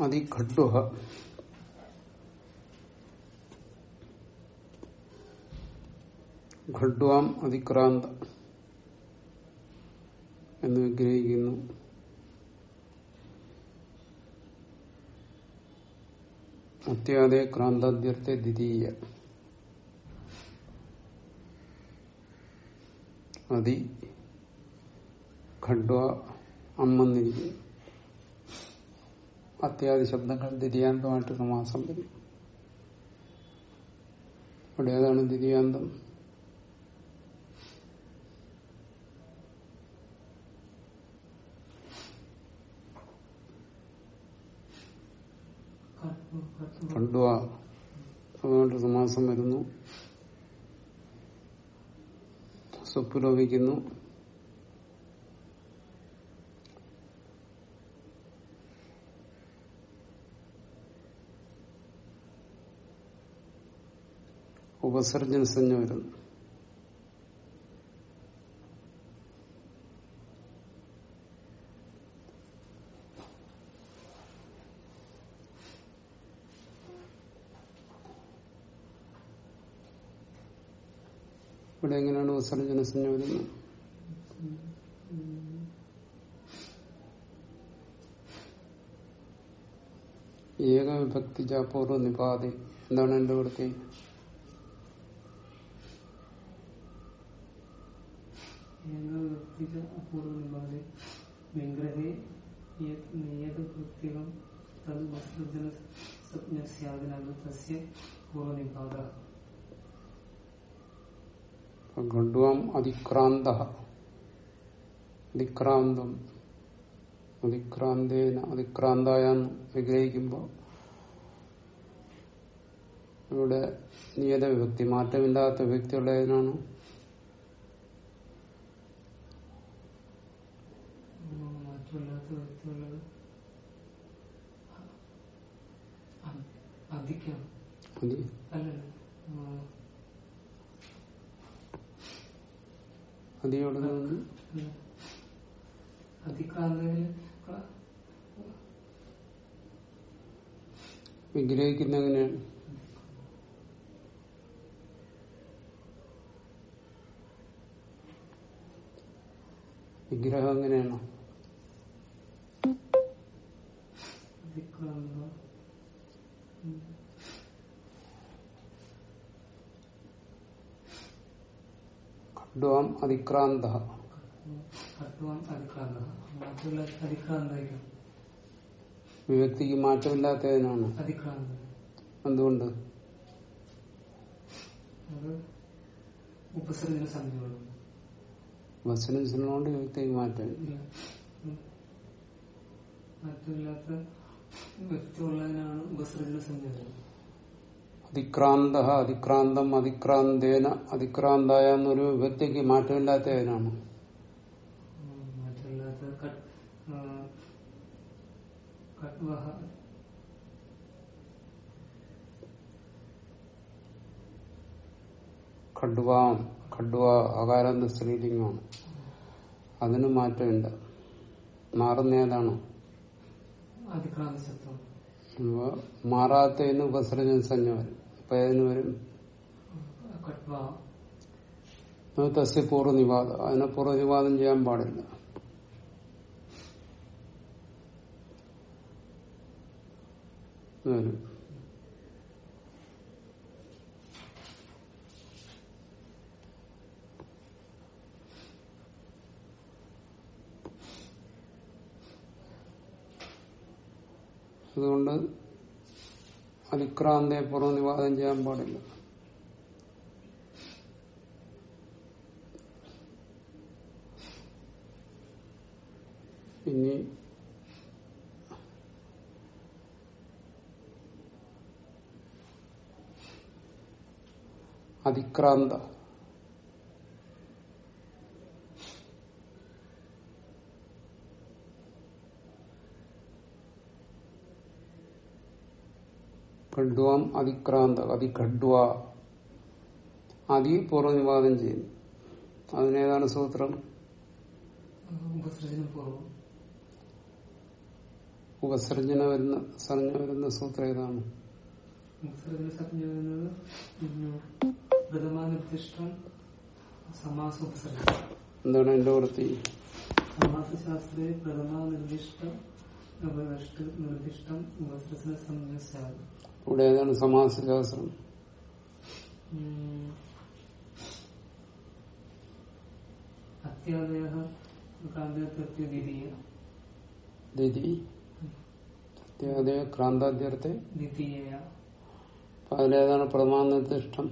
അതിഖഡ്വ ഖഡ്വാം അതിക്രാന്ത എന്ന് വിഗ്രഹിക്കുന്നു അത്യാദെ ക്രാന്താദ്യർത്ഥ ദ്വിതീയ. അതി ഖഡ്വ അമ്മെന്നിരിക്കുന്നു. അത്യാദി ശബ്ദങ്ങൾ ദ്വിതീയാന്തമായിട്ട് സമാസം വരും. അവിടെ ഏതാണ് ദ്വിതീയാന്തം ഖണ്ഡ്വ അതുകൊണ്ട് സമാസം വരുന്നു. സ്വപ്പുലോപിക്കുന്നു ഉപസർജന സഞ്ജ വരുന്നു. ഇവിടെ എങ്ങനെയാണ് വിസർജന സഞ്ജ വരുന്നത്? ഏകവിഭക്തി പൂർവ നിപാതി എന്താണ് എന്റെ വൃത്തി? അതിക്രാന്തായ വിഗ്രഹിക്കുമ്പോൾ ഇവിടെ നിയത വിഭക്തി മാറ്റമില്ലാത്ത വ്യക്തിയുള്ള വ്യക്തിയുള്ളത് അധികം അല്ല വിഗ്രഹിക്കുന്ന എങ്ങനെയാണ് വിഗ്രഹം എങ്ങനെയാണോ? ഖഡ്വാം അതിക്രാന്ത വിവക്തിക്ക് മാറ്റമില്ലാത്തതിനാണ്. എന്തുകൊണ്ട്? വസനസിനോട് വിഭക്തിക്ക് മാറ്റമില്ല. മാറ്റമില്ലാത്ത വ്യക്തിയുള്ളതിനാണ് ഉപസർജന സംഖ്യ അതിക്രാന്ത അതിക്രാന്തം അതിക്രാന്തേന അതിക്രാന്തായ എന്നൊരു വ്യക്തിക്ക് മാറ്റമില്ലാത്തതിനാണ് ഖഡ്വാം ഖഡ്വ അകാരാന്ത സ്ത്രീലിംഗമാണ്. അതിന് മാറ്റമില്ല. മാറുന്ന ഏതാണ് മാറാത്തതിന് ഉപസർജന സഞ്ജ വരും അപ്പൊ ഏതിന് വരും? തസ്യ പൂർവനിവാദം അതിനെ പൂർവനിവാദം ചെയ്യാൻ പാടില്ല. വരും. അതുകൊണ്ട് അതിക്രാന്തയെ പൂർവനിവാദം ചെയ്യാൻ പാടില്ല. ഇനി അതിക്രാന്ത ഖഡ്വാം അതിക്രാന്ത അതിഖഡ്വ. അതി പൂർവനിവാദം ചെയ്യുന്നു. അതിനേതാണ് സൂത്രം? ഉപസർജന വരുന്ന സർജന വരുന്ന സൂത്രം ഏതാണ്? എന്താണ് എന്റെ വൃത്തി? സമാസശാസ്ത്രേ പ്രഥമാനിർദ്ദിഷ്ടം ഉപനിഷ്ഠ നിർദ്ദിഷ്ടം ഉപസർജന സംജ്ഞ ഇവിടെ ഏതാണ് സമാസശാസ്ത്രം അത്യാദയ ക്രാന്താദ്യർത്ഥെ അതിലേതാണ് പ്രമാണനിർദ്ദിഷ്ടം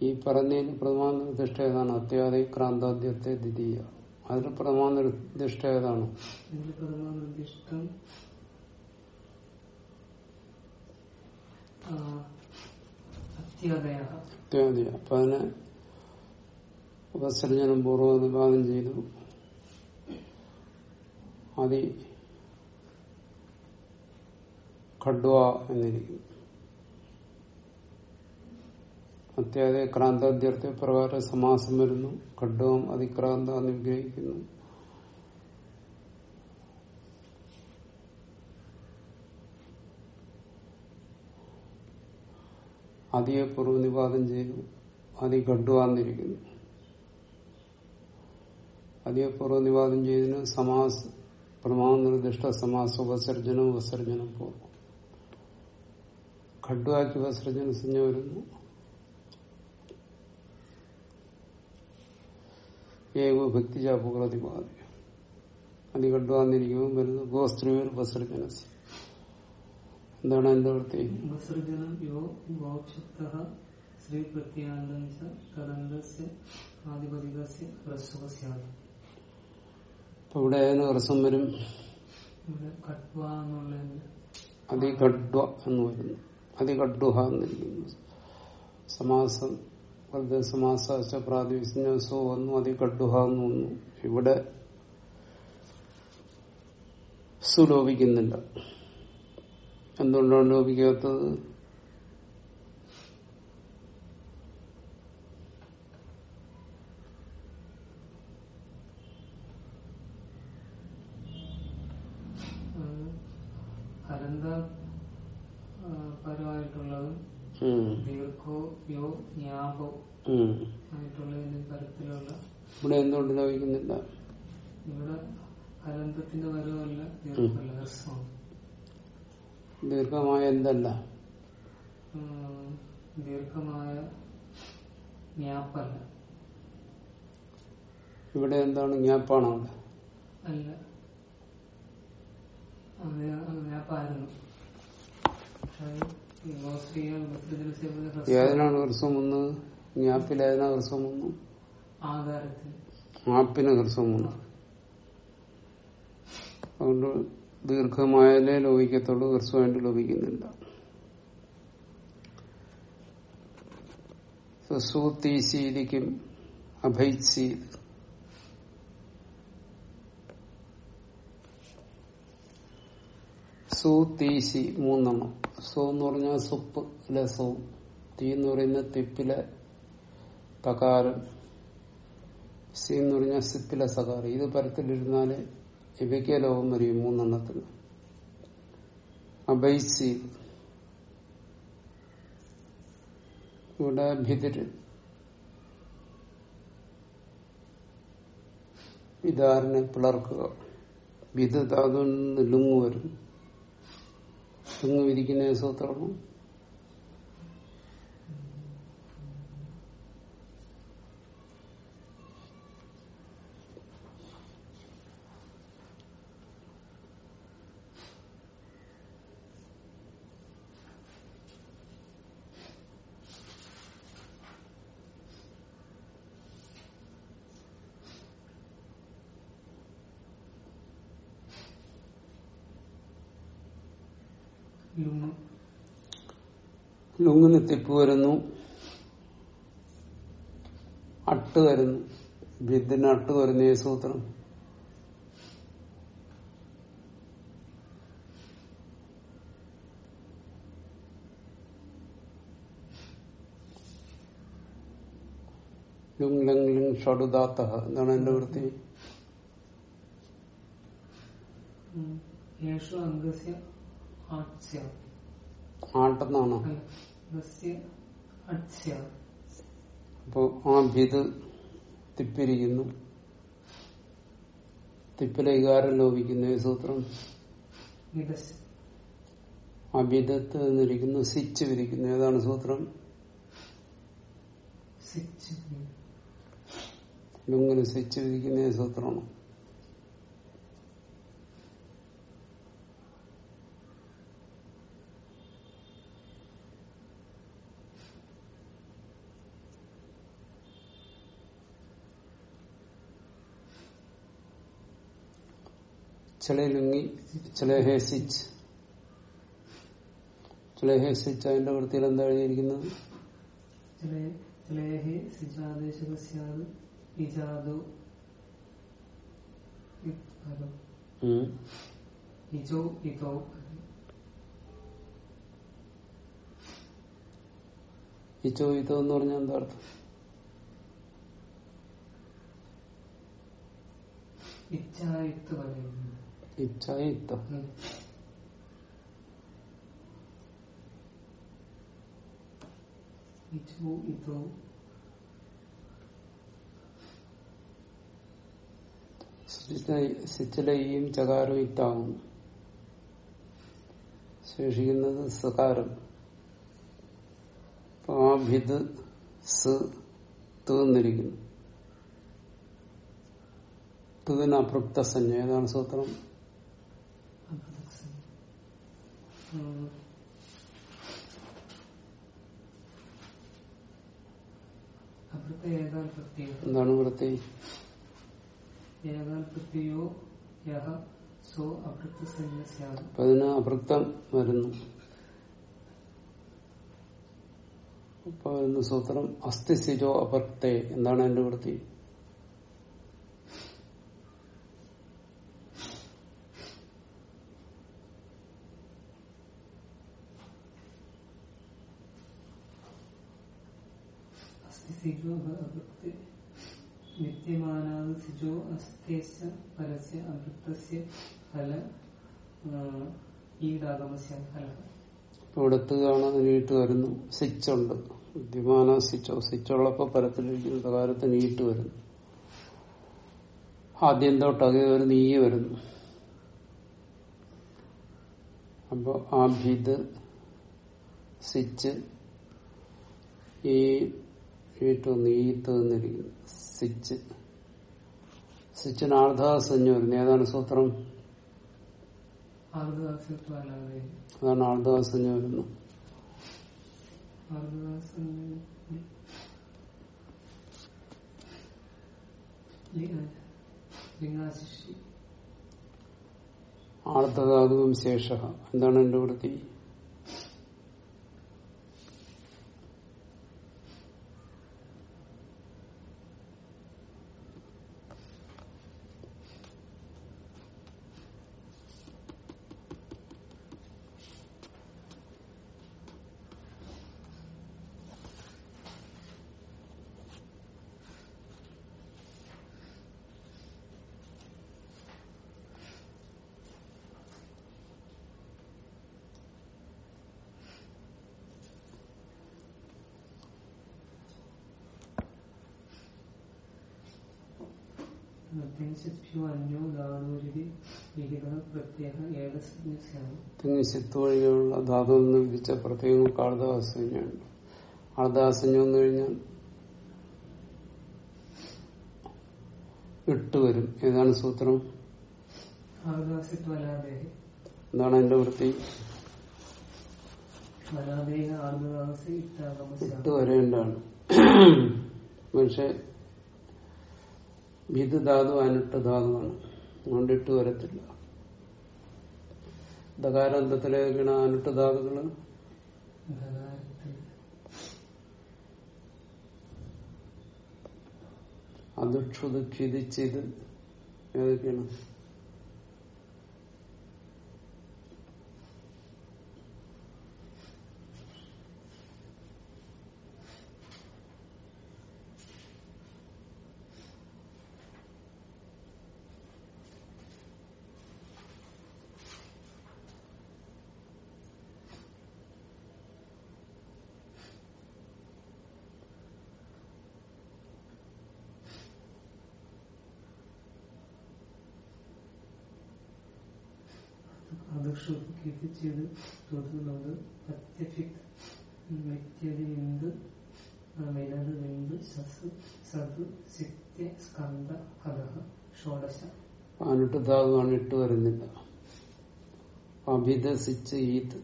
ഈ പറഞ്ഞതിൽ പ്രമാണനിർദ്ദിഷ്ട ഏതാണ്? അത്യാദി ക്രാന്താദ്യത്തെ ദ്വിതീയ അതിൽ പ്രമാണനിർദ്ദിഷ്ട ഏതാണ്? അത്യാദയ. അത്യാദി അപ്പൊ അതിനെ ഉപസർജനം പൂർവനിപാതം ചെയ്തു. അതി ഖഡ്വ എന്നിരിക്കും. അത്യാദി ക്രാന്താദ്യർത്ഥ പ്രകാരം സമാസം വരുന്നു. ഖഡ്വം അതിക്രാന്ത എന്ന് വിഗ്രഹിക്കുന്നു അതിയെ പൂർവനിപാതം ചെയ്തു. അതി ഖഡ്വാന്നിരിക്കുന്നു അതിയെ പൂർവനിപാതം ചെയ്തതിന് സമാസ പ്രമാണനിർദ്ദിഷ്ട സമാസ ഉപസർജനം ഉപസർജനം പോകും ഖഡ്വാക്കി ഉപസർജന സംജ്ഞ വരുന്നു ഏകോ ഭക്തിജാപൂർവതിപാത അതി ഖഡ്വാന്നിരിക്കുമ്പോൾ വരുന്നു ഗോസ്ത്രീയർ ഉപസർജന എന്താണ് എന്റെ വൃത്തി ഉപസർജനം അതികണ്ടു വന്നിരിക്കുമ്പോൾ ശ്രീ പ്രത്യാന്തം ച എന്താണ് എന്റെ വൃത്തി? ഇപ്പൊ ഇവിടെ ഏതിന് ഹ്രസ്വം വരും? അതികഡ്വ എന്ന് വരുന്നു. അതികഡ്വഹ എന്നിരിക്കുന്നു. സമാസം വെറുതെ സമാസ പ്രാതിവിസ്നസോ വന്നു അതികഡ്വഹ എന്ന് വന്നു. ഇവിടെ സുലോപിക്കുന്നില്ല എന്തുകൊണ്ടാണ് ലോപിക്കാത്തത് ഇവിടെ എന്തുകൊണ്ട് ദീർഘമല്ല ദീർഘമായ എന്തല്ല? ദീർഘമായ ജ്ഞാപ്പല്ല. ഇവിടെ എന്താണ് ഞാപ്പാണോ അല്ല. ഞാപ്പായിരുന്നു ജ്ഞാപ്പായിരുന്നു. ഏതിനാണ് ഹൃസ്വം വന്നത് ഞാപ്പിൽ ഏതിനാ ഹൃസ്വം വന്നു ആധാരത്തിൽ. ആപ്പിന് ഹൃസ്വം വന്നു അതുകൊണ്ട് ദീർഘമായാലേ ലോപിക്കത്തുള്ളൂ ഹൃസ്വമായിട്ട് ലോപിക്കുന്നില്ല. സൂത്തീശീലിക്കും അഭൈസീത് സു തീശി മൂന്നെണ്ണം. സു എന്ന് പറഞ്ഞാൽ സുപ്പ് അല്ലെ സു. തീ എന്ന് പറയുന്ന തിപ്പിലെ തകാരം. സി എന്ന് പറഞ്ഞാൽ സിപ്പിലെ സകാരം. ഇത് പരത്തിലിരുന്നാൽ ഇവയ്ക്ക് ലോകം വരും മൂന്നെണ്ണത്തിന്. അബൈസി ഇവിടെ ഭിതിര്. വിതാരനെ പിളർക്കുക. വിധ ധാതുവിൽ നിന്ന് ലുങ്ങ് വരും ലുങ്ങ് വിരിക്കുന്ന സൂത്രമാണ് ലുങ്ങ് ലുങ്ങിന് തിപ്പ് വരുന്നു. അട്ട് വരുന്നു. ഭിത്തിന് അട്ട് വരുന്നു ഈ സൂത്രം. ലുങ് ലങ് ലിങ് ഷടുദാത്ത എന്താണ് എന്റെ വൃത്തി? ആട്ടെന്നാണോ? അപ്പോ ആ ഭിത് തിപ്പിരിക്കുന്നു തിപ്പിലെ വികാരം ലോപിക്കുന്നു ഈ സൂത്രം. അഭിതത്ത് നിന്നിരിക്കുന്നു സിച്ച് വിരിക്കുന്നു. ഏതാണ് സൂത്രം? സിച്ച്. ലുങ്ങിന് സിച്ച് വിരിക്കുന്ന സൂത്രമാണ്. ചില ലുങ്ങി ചില ഹേ സിച്ച് ചില ഹേ സിച്ച് അതിന്റെ വൃത്തിയിൽ എന്താ എഴുതിയിരിക്കുന്നത് ഇച്ചോ ഇതോ എന്ന് പറഞ്ഞാൽ എന്താ അർത്ഥം? ഇച്ഛായുക്ത ഇതോ സിച്ചിലയും ചകാരവും ഇത്താവും. ശേഷിക്കുന്നത് സകാരം അപ്പൊ ആ ഭിത് സ് തീർന്നിരിക്കുന്നു തീന് അപൃപ്ത സഞ്ജ ഏതാണ് സൂത്രം? എന്താണ് വൃത്തി? അപ്പൊ അതിന് അഭൃത്തം വരുന്നു. അപ്പൊ സൂത്രം അസ്ഥിസിജോ എന്താണ് എന്റെ വൃത്തി? സിജോ പരസ്യ അവൃത്തസ്യ ഫല ഈടാഗമസ്യ നീട്ട് വരുന്നു. സ്വിച്ച് ഉണ്ട്. വിദ്യമാന സ്വിച്ചോ. സ്വിച്ചുള്ളപ്പോ പരത്തിലിരിക്കുന്ന തകാരത്തിന് നീട്ട് വരുന്നു. ആദ്യം തൊട്ടകെ ഒരു നീയ വരുന്നു. അപ്പൊ ആ ഭിത് സ്വിച്ച് ഈ വീട്ടു നീത്ത് നിന്നിരിക്കുന്നു സിച്ച്. സിച്ചിന് ആർദ്ധാസഞ്ജ വരുന്നു ഏതാണ് സൂത്രം അതാണ് ആർദ്ധാസഞ്ജ വരുന്നു ആർദ്ധാതുവും ശേഷ എന്താണ് എന്റെ വൃത്തി? സിത്ത് വഴിയുള്ള ധാതു എന്ന് വിധിച്ച പ്രത്യേകങ്ങൾക്ക് അർദ്ധാസഞ്ജയാണ് ആർദ്ധാസഞ്ജം എന്ന് കഴിഞ്ഞാൽ ഇട്ട് വരും. ഏതാണ് സൂത്രം? എന്താണ് എന്റെ വൃത്തി? വരേണ്ടാണ് ഇട്ട് വരേണ്ടതാണ്. പക്ഷെ ഇത് ധാതു അനിട്ട് ധാതുവാണ്. അതുകൊണ്ട് ഇട്ട് വരത്തില്ല ദകാരാന്തത്തിലേക്കാണ് അനിട്ട് ധാതുകൾ അതുക്ഷുത് ക്ഷിതിച്ചിത് ഏതൊക്കെയാണ്? ഷോഡശ. അനിട്ട് ധാതുവാണ് ഇട്ട് വരുന്നില്ല. അഭിദസിച്ച് ഈത്ത്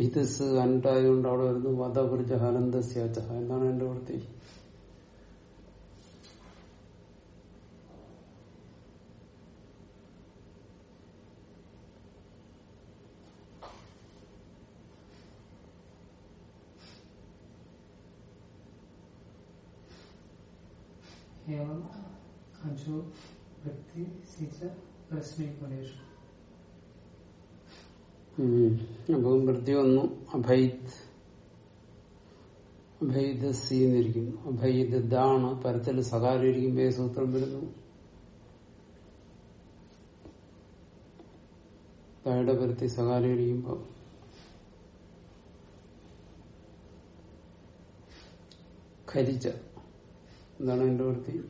ഭിതസ് അനിട്ടായതുകൊണ്ട് അവിടെ വരുന്നു. വധപുരിച്ച ഹനന്ദസ്യാച്ച എന്താണ് എന്റെ വൃത്തി? യേശു ഭക്തി സിച്ച പ്രശ്നിക്കുലേഷു അപ്പം വൃത്തി വന്നു. അഭൈത്. അഭൈത് സി എന്നിരിക്കും അഭൈത് ദാണ് പരത്തിൽ സകാരം ഇരിക്കുമ്പോ സൂത്രം വരുന്നു. താഴെ പരത്തി സകാരം ഇരിക്കുമ്പോ. ഖരിച്ച. എന്താണ് എന്റെ വൃത്തി?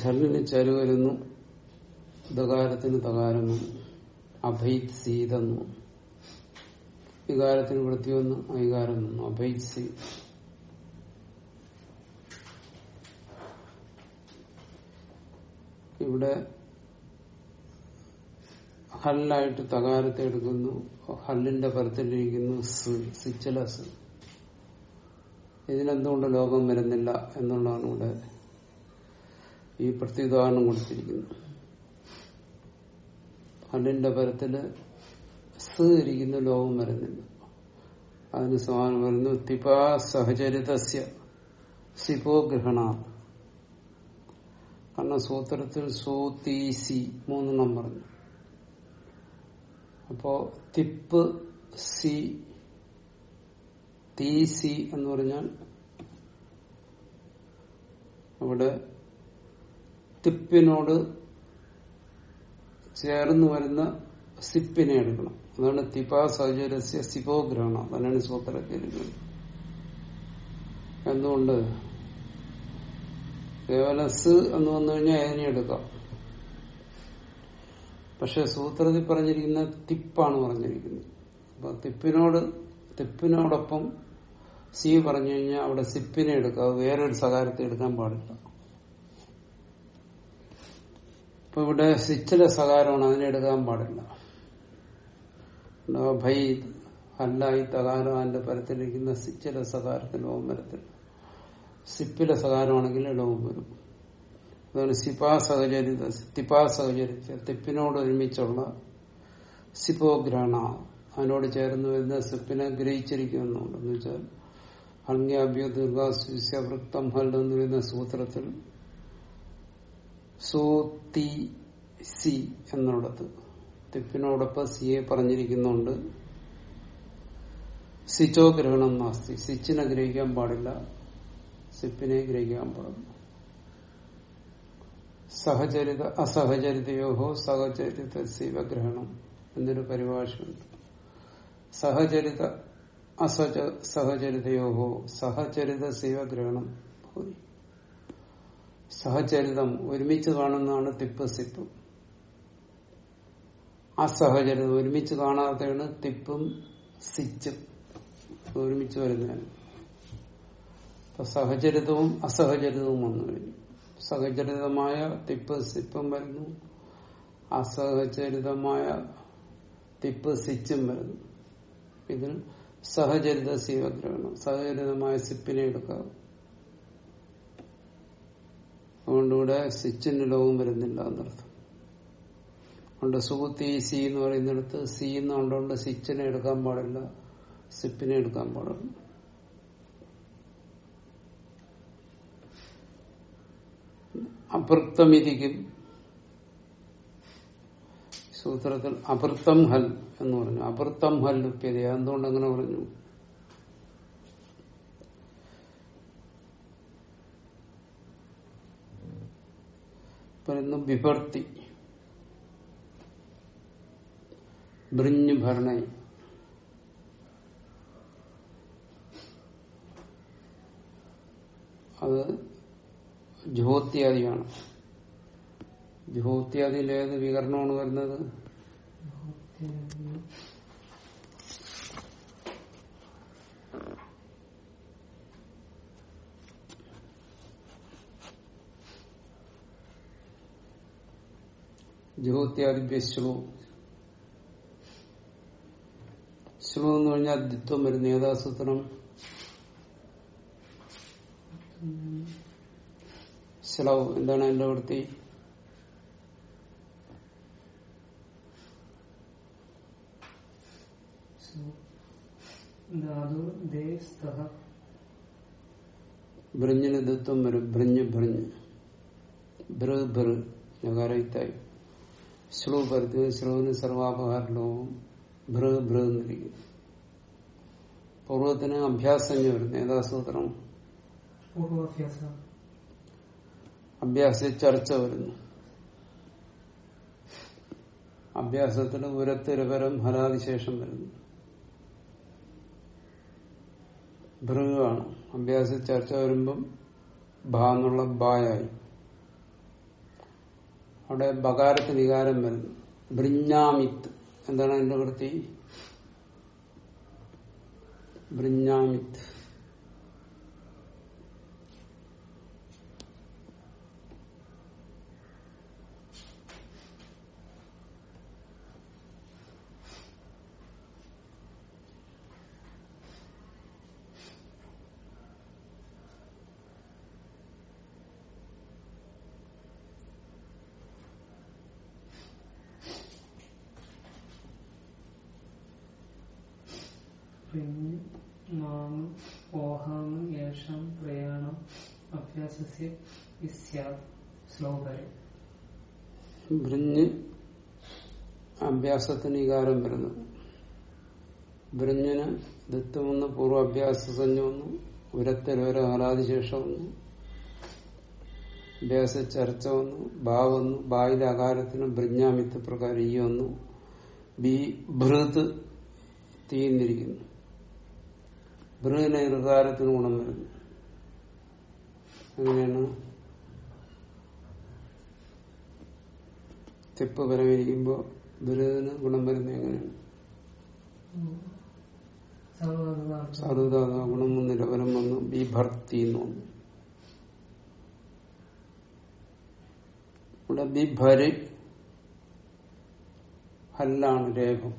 ഝല്ലിന് ചരു വരുന്നു ദകാരത്തിന് തകാരം അഭൈത് സീതെന്നു വികാരത്തിന് വൃത്തി വന്നു ഐകാരം വന്നു അഭൈത് സീ. ഇവിടെ ഹല്ലായിട്ട് തകാരത്തെ എടുക്കുന്നു ഹല്ലിന്റെ പരത്തിലിരിക്കുന്നു സിച്ചലസ്. ഇതിനെന്തുകൊണ്ട് ലോകം വരുന്നില്ല എന്നുള്ളതാണ് ഇവിടെ ഈ പ്രത്യുദാഹരണം കൊടുത്തിരിക്കുന്നത്. ഹല്ലിന്റെ പരത്തിൽ സ് ഇരിക്കുന്ന ലോകം വരുന്നില്ല. അതിന് സമാനം വരുന്നു തിപാ സഹചരിതസ്യ സിപോ ഗ്രഹണ കാരണം സൂത്രത്തിൽ സൂ തീ സി മൂന്നെണ്ണം പറഞ്ഞു. അപ്പോ തിപ്പ് സി തീ സി എന്ന് പറഞ്ഞാൽ അവിടെ തിപ്പിനോട് ചേർന്ന് വരുന്ന സിപ്പിനെ എടുക്കണം. അതാണ് തിപാ സഹചരസ്യ സിപോഗ്രഹണം അതാണ് സൂത്രത്തിൽ എന്തുകൊണ്ട്? കേവലം സ് എന്ന് വന്നു കഴിഞ്ഞാൽ അതിനെ എടുക്കാം. പക്ഷെ സൂത്രത്തിൽ പറഞ്ഞിരിക്കുന്ന തിപ്പാണ് പറഞ്ഞിരിക്കുന്നത്. അപ്പൊ തിപ്പിനോട് തിപ്പിനോടൊപ്പം സി പറഞ്ഞു കഴിഞ്ഞാൽ അവിടെ സിപ്പിനെ എടുക്കുക അത് വേറൊരു സകാരത്തെ എടുക്കാൻ പാടില്ല. ഇപ്പൊ ഇവിടെ സിച്ചിലെ സകാരമാണ് അതിനെ എടുക്കാൻ പാടില്ല. ഭൈ അല്ല ഈ തകാരം അതിന്റെ പരത്തിലിരിക്കുന്ന സിച്ചിലെ സകാരത്തിൽ ലോകം വരത്തില്ല. സിപ്പിലെ സകാരമാണെങ്കിൽ ലോകം വരും. അതുപോലെ സിപാ സഹചരിത തിപ്പാ സഹചരിച്ച തിപ്പിനോട് ഒരുമിച്ചുള്ള സിപ്പോഗ്രഹണ അതിനോട് ചേർന്ന് വരുന്ന സിപ്പിനെ ഗ്രഹിച്ചിരിക്കുന്നുണ്ടെന്ന് വെച്ചാൽ ഹങ്യാഭ്യ ദീർഘാസ്വൃക്തം ഹൽ എന്ന് പറയുന്ന സൂത്രത്തിൽ സോ തി സി എന്നുള്ളത് തിപ്പിനോടൊപ്പം സിയെ പറഞ്ഞിരിക്കുന്നുണ്ട്. സിച്ചോ ഗ്രഹണം നാസ്തി. സിച്ചിനെ ഗ്രഹിക്കാൻ പാടില്ല. സിപ്പിനെ ഗ്രഹിക്കാൻ പാടില്ല. സഹചരിത അസഹചരിതയോഹോ സഹചരിത ശിവഗ്രഹണം എന്നൊരു പരിഭാഷയുണ്ട്. സഹചരിത അസഹ സഹചരിതയോഹോ സഹചരിത ശിവഗ്രഹണം ഭൂരി സഹചരിതം ഒരുമിച്ച് കാണുന്നതാണ് തിപ്പ് സിപ്പ്. അസഹചരിതം ഒരുമിച്ച് കാണാത്തതാണ് തിപ്പും സിച്ചും. ഒരുമിച്ച് വരുന്നതാണ്. സഹചരിതവും അസഹചരിതവും വന്നു കഴിഞ്ഞു. സഹചരിതമായ തിപ്പ് സിപ്പും വരുന്നു. അസഹചരിതമായ തിപ്പ് സിച്ചും വരുന്നു. ഇതിൽ സഹചരിത സീവഗ്രഹണം സഹചരിതമായ സിപ്പിനെ എടുക്കാം. അതുകൊണ്ട് ഇവിടെ സിച്ചിന് ലോകം വരുന്നില്ല എന്നർത്ഥം. അതുകൊണ്ട് സുഹൃത്തി സി എന്ന് പറയുന്നിടത്ത് സി എന്ന് കൊണ്ടുകൊണ്ട് സിച്ചിനെ എടുക്കാൻ പാടില്ല സിപ്പിനെ എടുക്കാൻ പാടുള്ളൂ അപൃക്തമിരിക്കും. സൂത്രത്തിൽ അപൃത്തം ഹൽ എന്ന് പറഞ്ഞു. അപൃത്തം ഹൽ ലുപ്യത എന്തുകൊണ്ട് അങ്ങനെ പറഞ്ഞു? പറയുന്നു വിഭർത്തി. ബ്രിഞ്ഞ് ഭരണ. അത് ജ്യോത്യാദിയാണ്. ജ്യോത്യാദിയിൽ ഏത് വികരണമാണ് വരുന്നത്? ജ്യോത്യാദിഭ്യ ശ്ലു ശ്ലു എന്ന് പറഞ്ഞാൽ ദ്വിത്വം വരുന്ന. ഏതാസൂത്രം ശ്ലവ് എന്താണ് എന്റെ വൃത്തി ധാതു ദേ സ്തഹ ബ്രിഞ്ഞിന് ദ്വിത്വം വരും ബ്രിഞ്ഞ് ബ്രിഞ്ഞ് ബൃ ബൃ നഗാരയുക്തായി ശ്ലു പരത്തി ശ്ലുവിന് സർവാപഹാരലോകം ഭൃ ഭൃ എന്നിരിക്കും പൂർവത്തിന് അഭ്യാസഞ്ജ വരുന്നു. ഏതാസൂത്രം അഭ്യാസ ചർച്ച വരുന്നു. അഭ്യാസത്തിന് ഉരത്തിരപരം ഫലാതിശേഷം വരുന്നു. ഭൃഗാണ്. അഭ്യാസ ചർച്ച വരുമ്പം ഭ എന്നുള്ള ബായായി അവിടെ ബകാരത്തിന് വികാരം വരുന്നു. ബ്രിഞ്ഞാമിത്ത് എന്താണ് അതിന്റെ വൃത്തി? ബ്രിഞ്ഞാമിത്ത് ബ്രിഞ്ഞ് അഭ്യാസത്തിന് ഇകാരം വരുന്നു. ബ്രിഞ്ഞിന് ദത്വം വന്ന് പൂർവാഭ്യാസ സഞ്ജ വന്നു. ഉരത്തിലൊരു ഹലാതിശേഷം വന്നു. അഭ്യാസ ചർച്ച വന്നു. ബാ വന്നു. ബായിലെ അകാരത്തിന് ബ്രിഞ്ഞാമിത്ത് പ്രകാരം ഈ വന്നു. ബി ഭൃത് തീന്നിരിക്കുന്നു ഭൃതിന് ഋകാരത്തിന് ഗുണം വരുന്നു. അങ്ങനെയാണ് തെപ്പ് പരമിരിക്കുമ്പോ ദുരിതന് ഗുണം വരുന്നത് എങ്ങനെയാണ്? സാധുതാത ഗുണം വന്ന് വരം വന്നു ബി ഭർത്തി എന്ന് വന്നു ഇവിടെ ബി ഭര് ഹല്ലാണ് രേഖം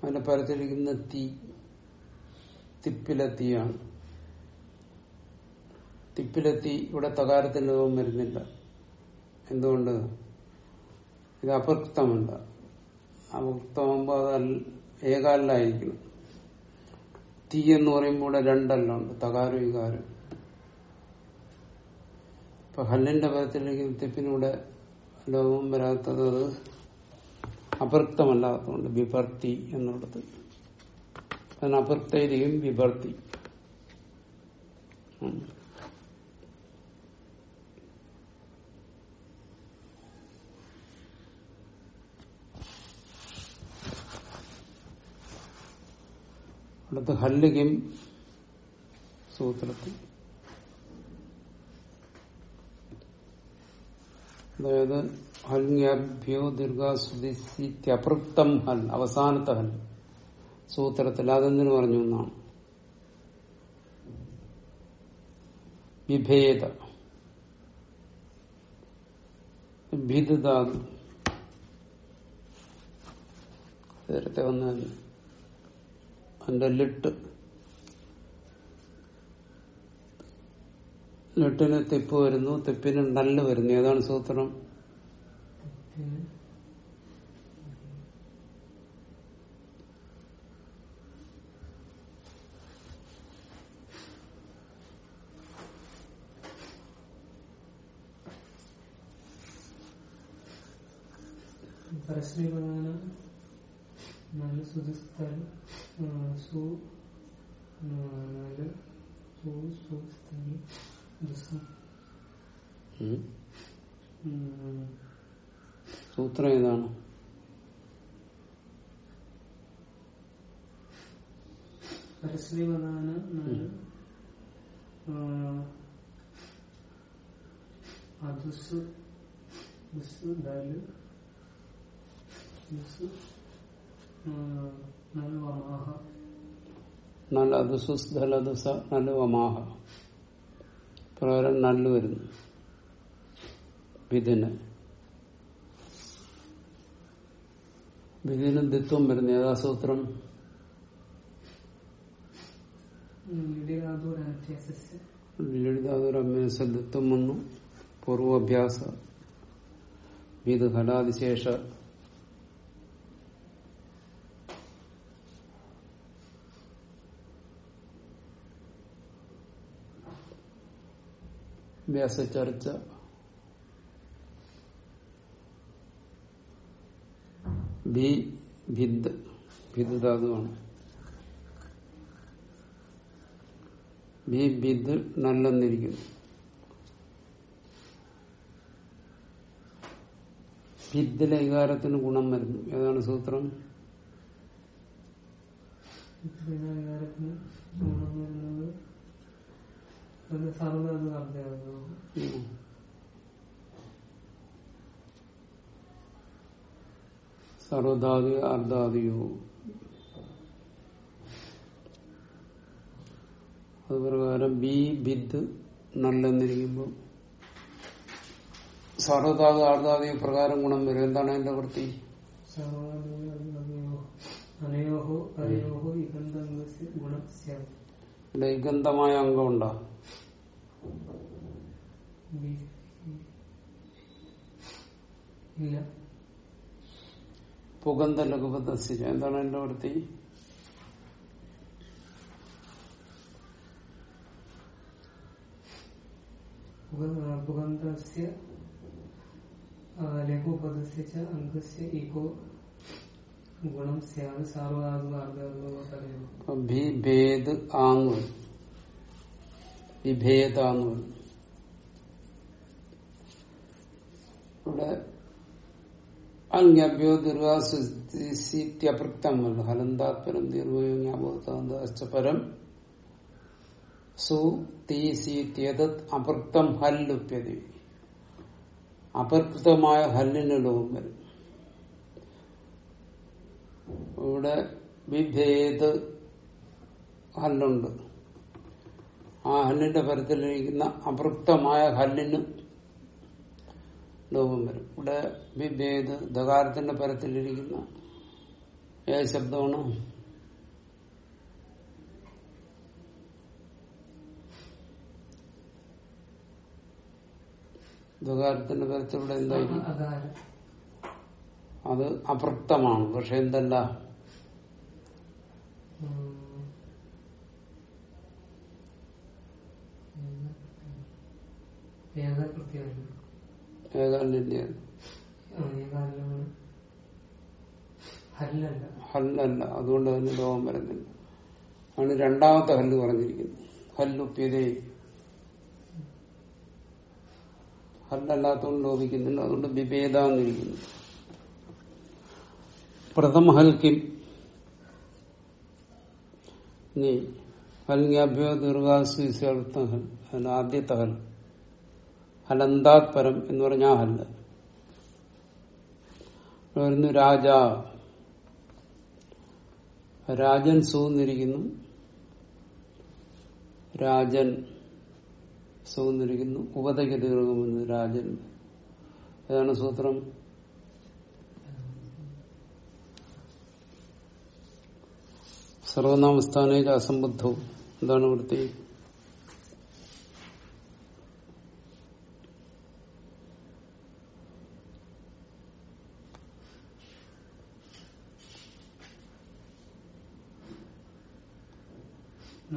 അതിന്റെ പരത്തിരിക്കുന്ന തീ തിപ്പിലെ തീയാണ്. തിപ്പിലെ തീ ഇവിടെ തകാരത്തിന്റെ രൂപം വരുന്നില്ല. എന്തുകൊണ്ട്? ഇത് അപൃക്തമല്ല അപൃക്തമാകുമ്പോൾ അത് ഏകാലിലായിരിക്കണം. തീ എന്ന് പറയുമ്പോൾ ഇവിടെ രണ്ടല്ലുണ്ട് തകാരം വികാരം ഇപ്പൊ ഹല്ലിന്റെ പദത്തിലേക്ക് തിപ്പിനൂടെ ലോകം വരാത്തത് അത് അപൃക്തമല്ലാത്തതുകൊണ്ട് വിഭർത്തി എന്നുള്ളത്. അതിന് വിഭർത്തി. അടുത്ത് ഹല്ലിക്കും സൂത്രത്തിൽ. അതായത് ഹൽഭ്യോ ദീർഘാസ്വദിത്യപൃക്തം ഹൽ അവസാനത്തെ ഹൽ. സൂത്രത്തിൽ അതെന്തിനു പറഞ്ഞു എന്നാണ്. വിഭേദ. ഭിദാതു നേരത്തെ വന്ന അതിന്റെ ലിട്ട്. ലിട്ടിന് തെപ്പ് വരുന്നു. തെപ്പിന് നല്ല വരുന്നു. ഏതാണ് സൂത്രം? പ്രശ്നം നല്ല സുധിസ്ഥൽ സു നാല് സു സുസ്ഥലി. സൂത്രം ഏതാണ്? പരസ്മീപദാന നാല്. അതുസ് ദാൽ ദുസ് നല്ല വമാഹ നല്ല അതുസുസ്ധലതുസ നല്ല വമാഹ പ്രകാരം നല്ല വരുന്നു വിധിന്. വിധിനും ദിത്വം വരുന്നു. ഏതാ സൂത്രം? ലളിതാദൂരാധ്യാസസ്യ ദിത്വം വന്നു. പൂർവാഭ്യാസ വിധ ഫലാതിശേഷ വ്യാസ ചർച്ച ബി ഭിദ് നല്ലെന്നിരിക്കുന്നു. ഭിദ്ദിലെ ഗുണം വരുന്നു. ഏതാണ് സൂത്രം? സർവധാതു അർദ്ധാദിയോ അത് പ്രകാരം ബി ബിദ് നല്ലെന്നിരിക്കുമ്പോൾ സർവധാതു അർദ്ധാദിയോ പ്രകാരം ഗുണം വരും. എന്താണ് എന്റെ വൃത്തി? ഇവിടെ ഗന്ധമായ അംഗം ഉണ്ടോ? ബി- ഇല്ല. പുകന്ത ലഘുപദസ്യ എന്താണ് എന്റെ വൃത്തി? പുകന്തസ്യ ലഘുപദസ്യ അംഗസ്യ ഇകോ ഗുണം സ്യാത് സാർവധാതു അർദ്ധാതു തലയോ അപ്പൊ ബിഭേദ് എന്ന് പറഞ്ഞു. ഇവിടെ അന്യഭ്യോ ദീർഘാസ്യപ്രക്തം വന്നു ഹലന്താത്പരം ദീർഘ പരം സു തീ സീത്യത് അപൃക്തം ഹല്ലുപ്യതി. ഹല്ലിന് ലോകം വരും. ഇവിടെ വിഭേദ് ഹല്ലുണ്ട്. ആ ഹല്ലിന്റെ പരത്തിലിരിക്കുന്ന അപൃക്തമായ ഹല്ലിന് ലോകം വരും. ഇവിടെ വിഭേദ് ദകാരത്തിന്റെ പരത്തിലിരിക്കുന്ന ഏത് ശബ്ദമാണ്. ദകാരത്തിന്റെ പരത്തിലൂടെ എന്തായിരിക്കും അത് അപൃക്തമാണ്. പക്ഷെ എന്തല്ല? ഹല്ലല്ല. അതുകൊണ്ട് അതിന് ലോകം വരുന്നില്ല. ആണ് രണ്ടാമത്തെ ഹല്ല് പറഞ്ഞിരിക്കുന്നത്. ഹല്ലുപ്യതേ ഹല്ലല്ലാത്തോണ്ട് ലോപിക്കുന്നില്ല അതുകൊണ്ട് വിഭേദ എന്നിരിക്കുന്നു പ്രഥമ ഹൽ നീ ഹൽഗ്യാഭ്യോ ദീർഘാസ്വീസ്യർത്ഥ ഹൽ അതിന് ആദ്യത്തെ ഹൽ ഹലന്താത് പരം എന്ന് പറഞ്ഞാൽ അല്ല വരുന്നു രാജ. രാജൻ സൂന്നിരിക്കുന്നു. രാജൻ സൂന്നിരിക്കുന്നു. ഉപതയ്ക്ക് ദീർഘമെന്ന് രാജൻ. ഏതാണ് സൂത്രം? സർവനാമസ്ഥാനേക്ക് അസംബുദ്ധവും. എന്താണ് വൃത്തി?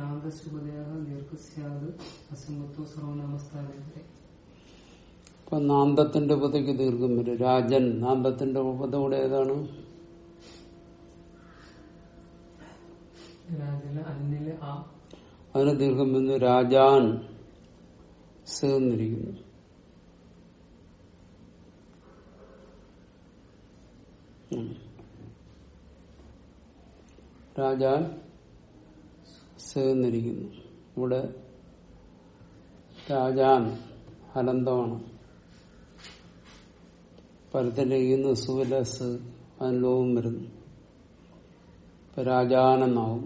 നാദശുഭതയ ദീർഘസ്യാത് അസംബത്വ സർവനാമസ്ഥാനത്തെ. ഇപ്പൊ നാന്തത്തിന്റെ ഉപതയ്ക്ക് ദീർഘം വരും. രാജൻ നാന്തത്തിന്റെ ഉപത കൂടെ ഏതാണ് അതിന് ദീർഘം വന്നു രാജാൻ സേർന്നിരിക്കുന്നു രാജാൻ സ് എന്നിരിക്കുന്നു ഇവിടെ രാജാൻ ഹലന്തമാണ് പരത്തിലിരിക്കുന്ന സുവിലസ് അതിന് ലോകം വരുന്നു. ഇപ്പൊ രാജാനെന്നാവും.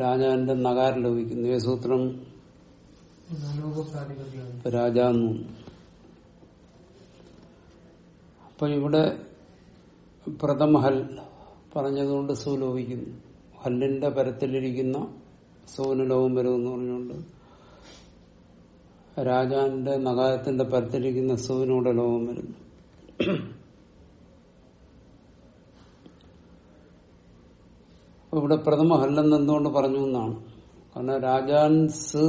രാജാവിന്റെ നഗാരം ലോപിക്കുന്നു ഏ സൂത്രം രാജാന്നു അപ്പൊ ഇവിടെ പ്രഥമഹൽ പറഞ്ഞതുകൊണ്ട് സു ലോപിക്കുന്നു ഹല്ലിന്റെ പരത്തിലിരിക്കുന്ന സൂന് വരും എന്ന് പറഞ്ഞുകൊണ്ട് രാജാന്റെ നഗാരത്തിന്റെ പരത്തിലിരിക്കുന്ന സൂവിനോടെ ലോകം വരുന്നു. ഇവിടെ പ്രഥമ ഹല്ലെന്ന് എന്തുകൊണ്ട് പറഞ്ഞു എന്നാണ്. കാരണം രാജാൻസ്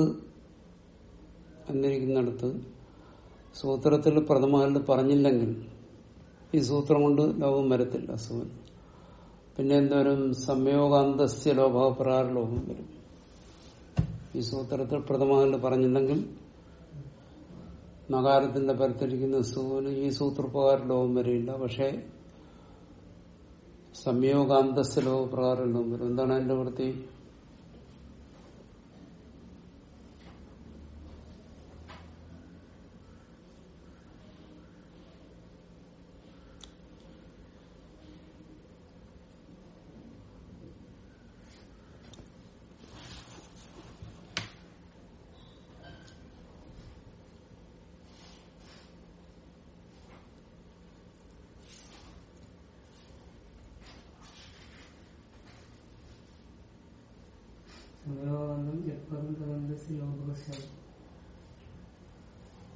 എന്നിരിക്കുന്നിടത്ത് സൂത്രത്തിൽ പ്രഥമ ഹല്ല് പറഞ്ഞില്ലെങ്കിൽ ഈ സൂത്രം കൊണ്ട് ലോകം വരത്തില്ല സൂൻ പിന്നെ എന്തോരും സംയോഗാന്തസ്യ ലോഭപ്രകാര ലോകം വരും. ഈ സൂത്രത്തിൽ പ്രഥമ ഹല്ല് പറഞ്ഞില്ലെങ്കിൽ നഗാരത്തിന്റെ പരത്തിരിക്കുന്ന സൂന് ഈ സൂത്രപ്രകാര ലോകം വരില്ല പക്ഷെ സംയോഗാന്തസ്യ ലോകപ്രകാര ലോകം വരും. എന്താണ് അതിന്റെ വൃത്തി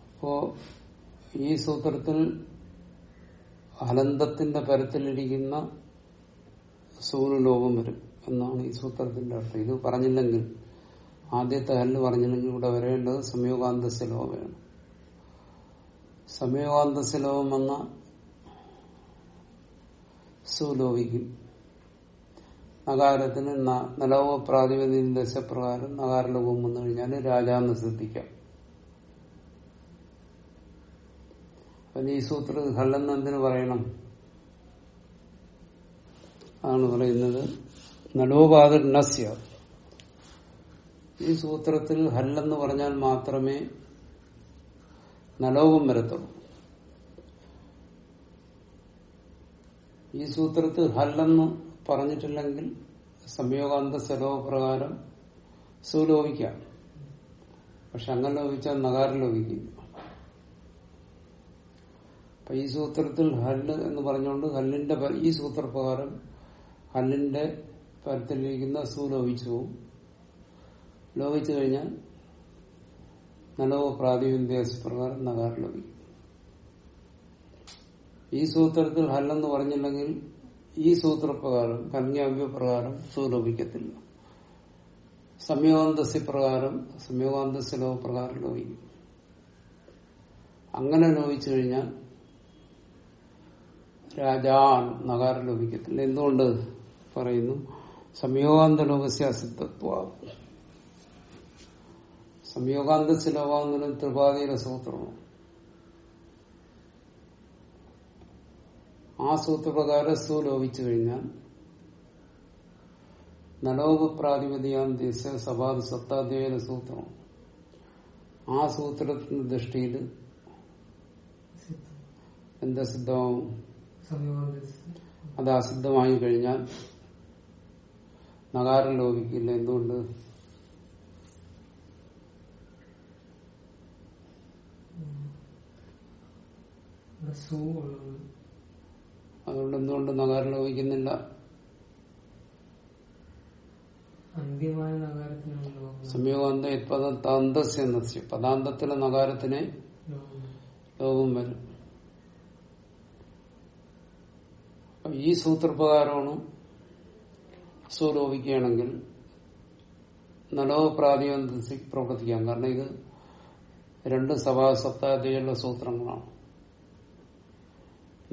അപ്പോ ഈ സൂത്രത്തിൽ അനന്തത്തിന്റെ പരത്തിലിരിക്കുന്ന സൂര്യ ലോകം വരും എന്നാണ് ഈ സൂത്രത്തിന്റെ അർത്ഥം. ഇത് പറഞ്ഞില്ലെങ്കിൽ ആദ്യത്തെ ഹല്ല് പറഞ്ഞില്ലെങ്കിൽ ഇവിടെ വരേണ്ടത് സംയോഗാന്തസ്യ ലോകമാണ്. സംയോഗാന്തസ്യ ലോകം വന്ന സുലോപിക്കും നഗാരത്തിന് നിലവ് നലോക പ്രാതിപതിക ദശപ്രകാരം നകാരലോകം വന്നു കഴിഞ്ഞാൽ രാജാന്ന് ശ്രദ്ധിക്കാം. അപ്പം ഈ സൂത്ര ഹല്ലെന്ന് എന്തിനു പറയണം? ആണ് പറയുന്നത് നലോപാതിർ നസ്യ. ഈ സൂത്രത്തിൽ ഹല്ലെന്ന് പറഞ്ഞാൽ മാത്രമേ നലോകം വരത്തുള്ളൂ. ഈ സൂത്രത്തിൽ ഹല്ലെന്ന് പറഞ്ഞിട്ടില്ലെങ്കിൽ സംയോഗാന്ത സ്വലോകപ്രകാരം സുലോപിക്കാം പക്ഷെ അങ്ങനെ ലോപിച്ചാൽ നഗാരം ലോപിക്കില്ല അപ്പൊ ഈ സൂത്രത്തിൽ ഹല്ല് എന്ന് പറഞ്ഞുകൊണ്ട് ഹല്ലിന്റെ ഈ സൂത്രപ്രകാരം ഹല്ലിന്റെ പരത്തിലിരിക്കുന്ന സു ലോപിച്ചു പോവും. ലോപിച്ചു കഴിഞ്ഞാൽ നനവ് പ്രാതിവിദ്യാസപ്രകാരം നഗാരം ലോപിക്കും ഈ സൂത്രത്തിൽ ഹല്ലെന്ന് പറഞ്ഞില്ലെങ്കിൽ ഈ സൂത്രപ്രകാരം കന്യാവ്യപ്രകാരം സു ലോപിക്കത്തില്ല സംയോഗാന്തസ്യ പ്രകാരം സംയോഗാന്തസ്യ ലോകപ്രകാരം ലോപിക്കും അങ്ങനെ ലോപിച്ചു കഴിഞ്ഞാൽ രാജാൻ നഗാരം ലോപിക്കത്തില്ല എന്തുകൊണ്ട് പറയുന്നു? സംയോഗാന്ത ലോകസ്യ അസിദ്ധത്വ. സംയോഗാന്തസ്യ ലോകാന്തരം ത്രിപാതിയുടെ സൂത്രമാണ്. ആ സൂത്രപ്രകാരം സു ലോപിച്ചു കഴിഞ്ഞാൽ നലോപപ്രാതിപതിയാം ദിശ സഭാത് സത്താധ്യയന സൂത്രം ആ സൂത്രത്തിന്റെ ദൃഷ്ടിയിൽ എന്താ സിദ്ധമാവും അത് അസിദ്ധമായി കഴിഞ്ഞാൽ നഗാരം ലോപിക്കില്ല എന്തുകൊണ്ട് സു അതുകൊണ്ട് എന്തുകൊണ്ട് നഗാരം ലോപിക്കുന്നില്ല അന്ത്യമായ നഗരത്തിനാണ് പദാന്തത്തിലെ നഗാരത്തിനെ ലോകം വരും. ഈ സൂത്രപ്രകാരമാണ് സ്വലോപിക്കുകയാണെങ്കിൽ നലോക പ്രാതിബന്ധി പ്രവർത്തിക്കാം. കാരണം ഇത് രണ്ട് സഭാസപ്താദികളുടെ സൂത്രങ്ങളാണ്.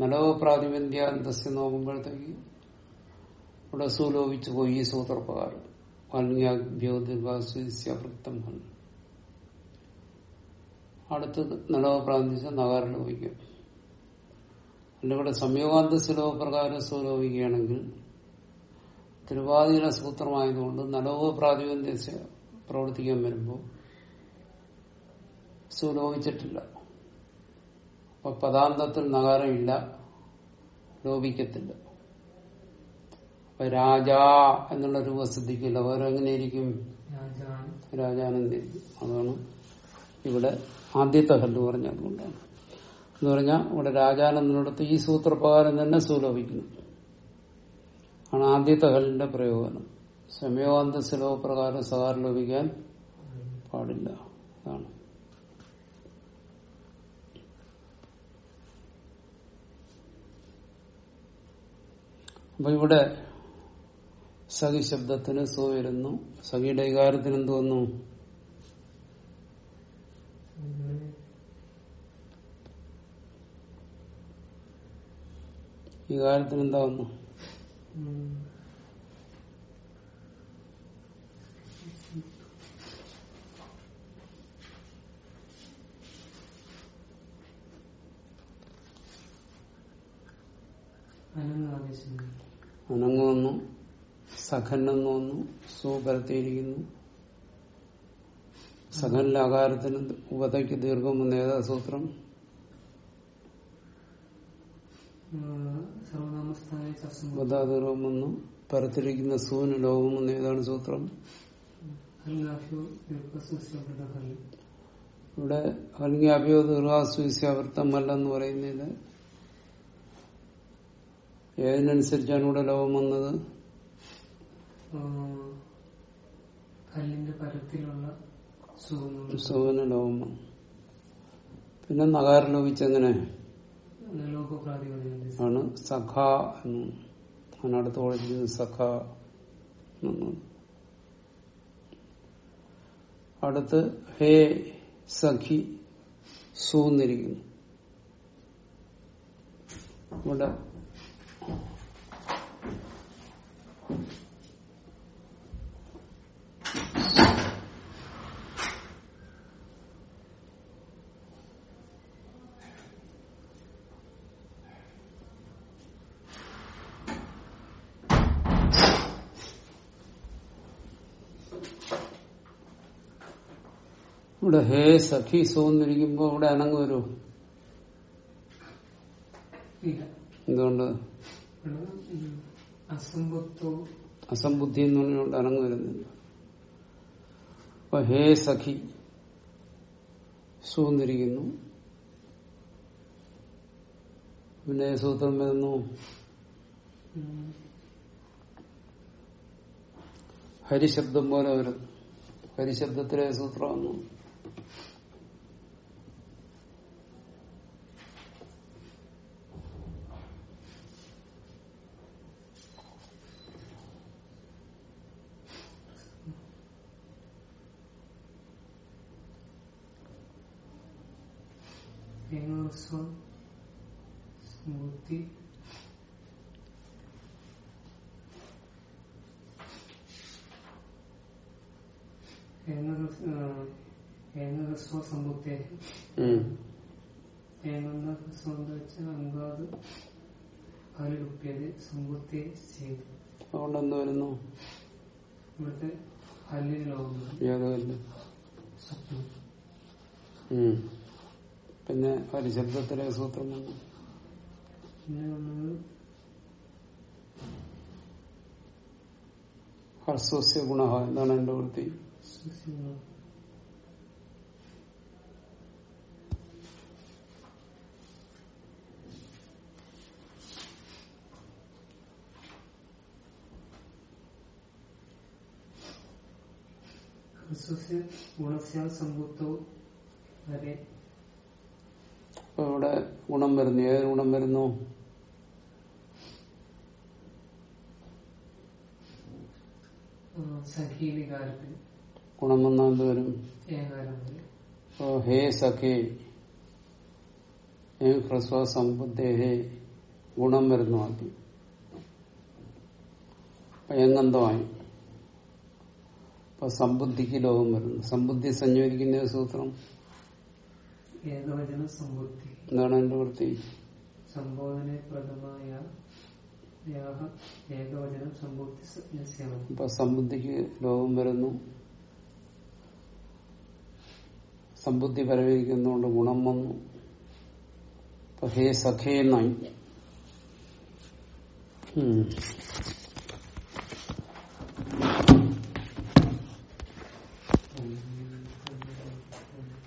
നലവ പ്രാതിപന്ധ്യാന്തസ്യ നോക്കുമ്പോഴത്തേക്ക് ഇവിടെ സുലോപിച്ചു പോയി ഈ സൂത്രപ്രകാരം. വാൽമ്യാഭ്യോതിർവാസ്വൃത്തം അടുത്തത് നലവ പ്രാന്തിച്ച നഗാരം ലോപിക്കും അല്ല ഇവിടെ സംയോഗാന്ത സുലോപ്രകാരം സുലോപിക്കുകയാണെങ്കിൽ തിരുവാതിര സൂത്രമായതുകൊണ്ട് നടവ് പ്രാതിപന്ധ്യ പ്രവർത്തിക്കാൻ വരുമ്പോൾ സുലോപിച്ചിട്ടില്ല. അപ്പൊ പദാന്തത്തിൽ നകാരമില്ല ലോപിക്കത്തില്ല. അപ്പൊ രാജാ എന്നുള്ള രൂപ ശ്രദ്ധിക്കില്ല രാജാൻ. രാജാനന്ദിരിക്കും അതാണ് ഇവിടെ ആദ്യത്തെ ഹല്ല് പറഞ്ഞതുകൊണ്ടാണ് എന്ന് പറഞ്ഞാൽ ഇവിടെ രാജാനന്ദനടുത്ത് ഈ സൂത്രപ്രകാരം തന്നെ സുലോപിക്കുന്നു ആണ് ആദ്യത്തെ ഹല്ലിന്റെ പ്രയോജനം സമയോന്ത സുലഭ സഹാരം ലോപിക്കാൻ പാടില്ല. അതാണ്. അപ്പൊ ഇവിടെ സഖി ശബ്ദത്തിന് സോ വരുന്നു. സഖിയുടെ വികാരത്തിന് എന്ത് വന്നു? വികാരത്തിന് എന്താ വന്നു? ഉം. അനങ്ങാദേശം അനങ്ങ് സുപരത്തിയിരിക്കുന്നു. സഖനെന്ന് വന്നു സു പരത്തിയിരിക്കുന്നു സഖനിലെ ആകാരത്തിന് ഉപതയ്ക്ക് ദീർഘം വന്ന ഏതാ സൂത്രം വന്നു പരത്തിരിക്കുന്ന സൂന് ലോകം വന്ന ഏതാണ് സൂത്രം ഇവിടെ അല്ലെങ്കിൽ ഹൽങ്യാഭ്യോ ദീർഘാസ്വീസ്യാവൃത്തമല്ലെന്ന് പറയുന്നത് ഏതിനനുസരിച്ചാണ് ഇവിടെ ലോകം വന്നത്? കല്ലിന്റെ പരത്തിലുള്ള സുഖന ലോകം വന്നു. പിന്നെ നഗാരം ലോപിച്ചെങ്ങനെ ആണ് സഖ എന്ന്. അതിനടുത്ത് ഒഴിച്ചത് സഖ അടുത്ത് ഹേ സഖി സൂന്നിരിക്കുന്നു ഇവിടെ ഇവിടെ ഹേ സഖി സോന്നിരിക്കുമ്പോ ഇവിടെ അനങ്ങ് വരൂ എന്തുകൊണ്ട്? അസംബുദ്ധി. എന്ന് പറഞ്ഞുകൊണ്ട് അനങ്ങ് വരുന്നില്ല അപ്പൊ ഹേ സഖി സൂന്നിരിക്കുന്നു പിന്നെ സൂത്രം വരുന്നു ഹരിശബ്ദം പോലെ വരും. ഹരിശബ്ദത്തിലെ സൂത്രം വന്നു ഏകസ്വം സ്മൃതി ഏകസ്വ സമ്പുത്തെ ഉം. ഏകന്ന ഹ്രസ്വം എന്ന് വെച്ചാൽ അങ്കാത് ഹലുപ്പിയത് സമ്പുത്തെ ചെയ്തു. അതുകൊണ്ട് എന്ത് വരുന്നു. ഇവിടുത്തെ യാതൊല്ല സ്വപ്നം. പിന്നെ ഹരിശബ്ദത്തിലെ സൂത്രം വന്നു പിന്നെ വന്നത് ഹർസ്വസ്യ ഗുണ എന്താണ് എന്റെ വൃത്തി സുസിമ. ഹ്രസ്വസ്യ ഗുണസ്യ ഇവിടെ ഗുണം വരുന്നു. ഏത് ഗുണം വരുന്നു? ഗുണം വന്നാൽ എന്ത് വരും? ഹേ സഖേ. ഹ്രസ്വ സമ്പുദ്ധേ ഗുണം വരുന്നു ആദ്യം. എങ്ങന്തമായി അപ്പൊ സമ്പുദ്ധിക്ക് ലോകം വരുന്നു. സമ്പുദ്ധി സഞ്ചരിക്കുന്ന സൂത്രം? ഏകവചന സമ്പുദ്ധി. എന്താണ് എന്റെ വൃത്തി അപ്പൊ സമ്പുദ്ധിക്ക് ലോകം വരുന്നു. സമ്പുദ്ധി പരമിരിക്കുന്നതുകൊണ്ട് ഗുണം വന്നു. അപ്പൊ ഹേ സഖേ എന്നായി.